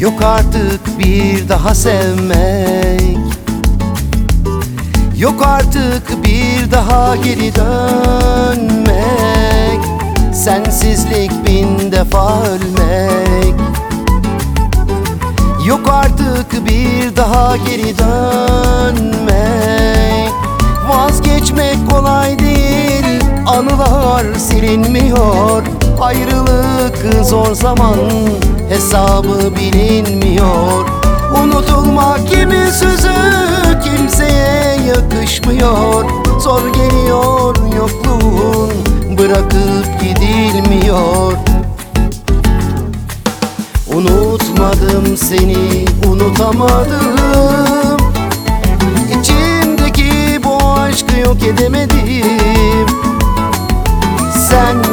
Yok artık bir daha sevmek. Yok artık bir daha geri dönmek. Sensizlik bin defa ölmek. Yok artık bir daha geri dönmek. Vazgeçmek kolay değil Anılar silinmiyor Ayrılık zor zaman. Hesabı bilinmiyor. Unutulmak gibi sözü Kimseye yakışmıyor. Zor geliyor yokluğun Bırakıp gidilmiyor. Unutmadım seni, unutamadım. İçimdeki bu aşkı yok edemedim. Senle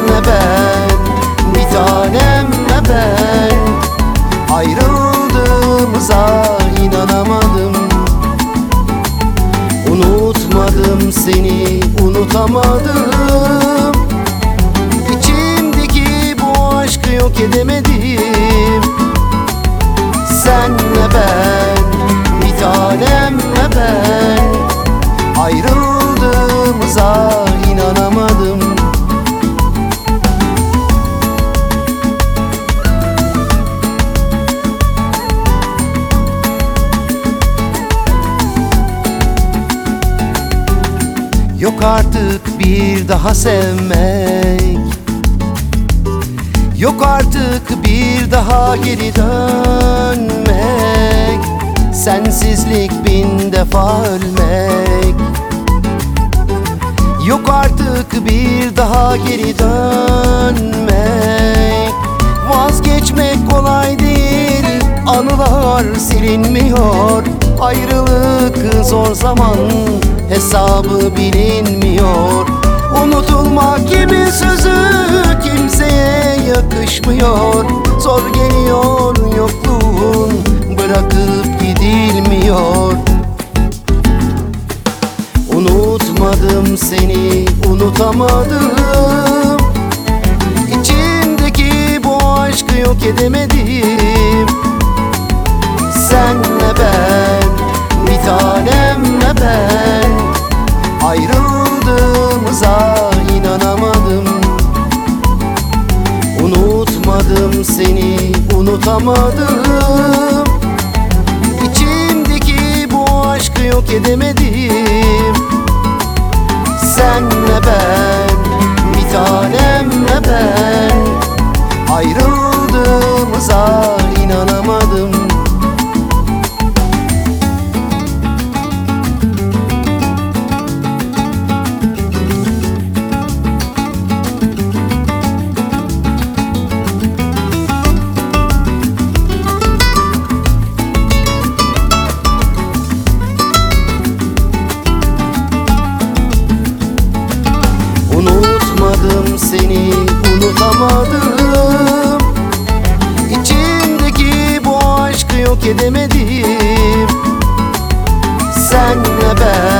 unutamadım İçimdeki bu aşkı yok edemedim Yok artık bir daha sevmek. Yok artık bir daha geri dönmek. Sensizlik bin defa ölmek. Yok artık bir daha geri dönmek. Vazgeçmek kolay değil Anılar silinmiyor. Ayrılık zor zaman Hesabı bilinmiyor. Unutulmak gibi sözü Kimseye yakışmıyor. Zor geliyor yokluğun Bırakıp gidilmiyor. Unutmadım seni, unutamadım. İçimdeki bu aşkı yok edemedim seni, unutamadım. İçimdeki bu aşkı yok edemedim seni unutamadım. İçimdeki bu aşkı yok edemedim. Senle ben